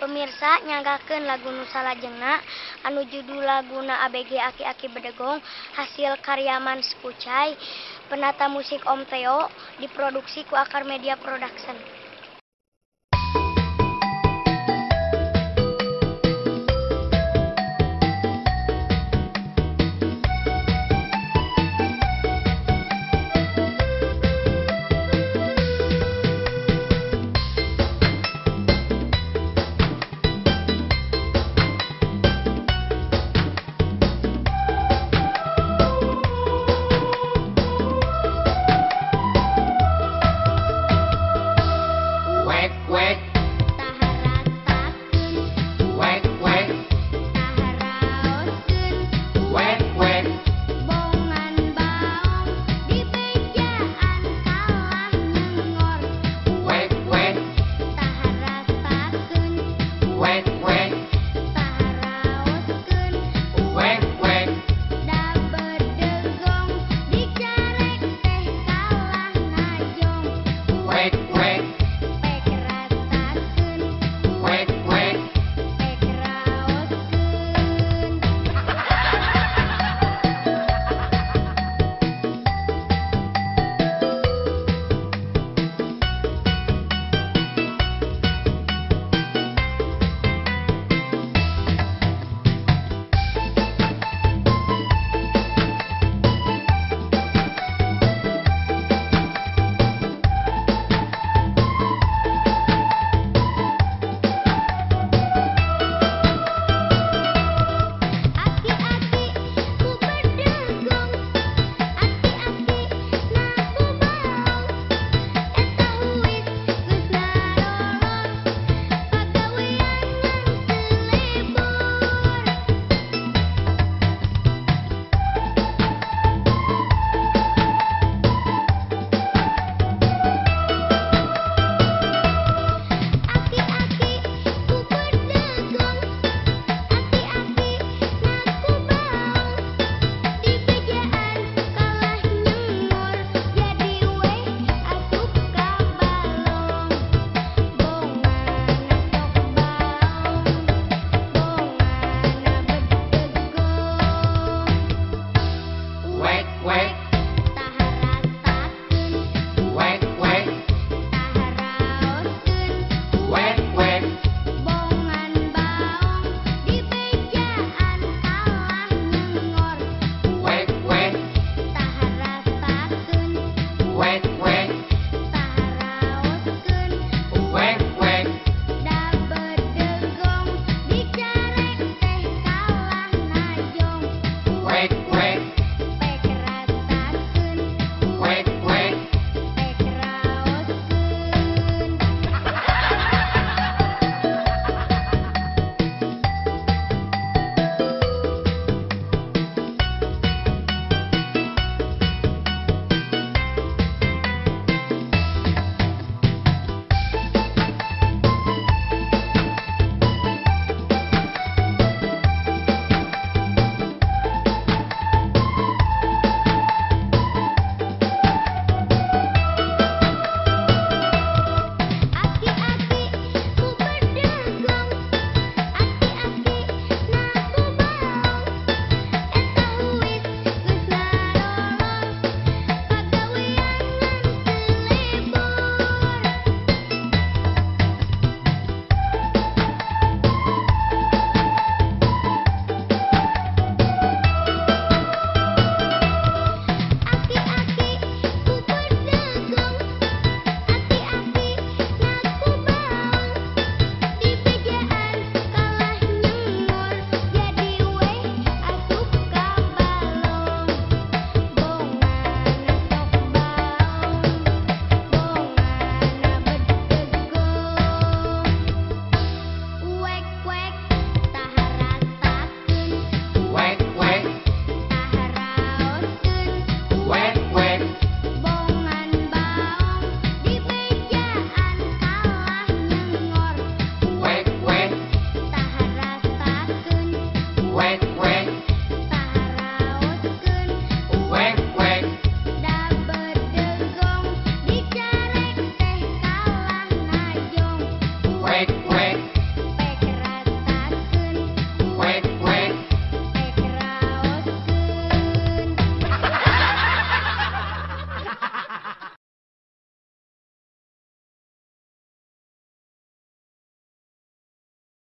pemirsa nyagaken lagu Nusala jena anu judul laguna ABG Aki-Aki Bedegong hasil karyaman Sekucai penata musik Om Theo diproduksi ku Akar Media Production.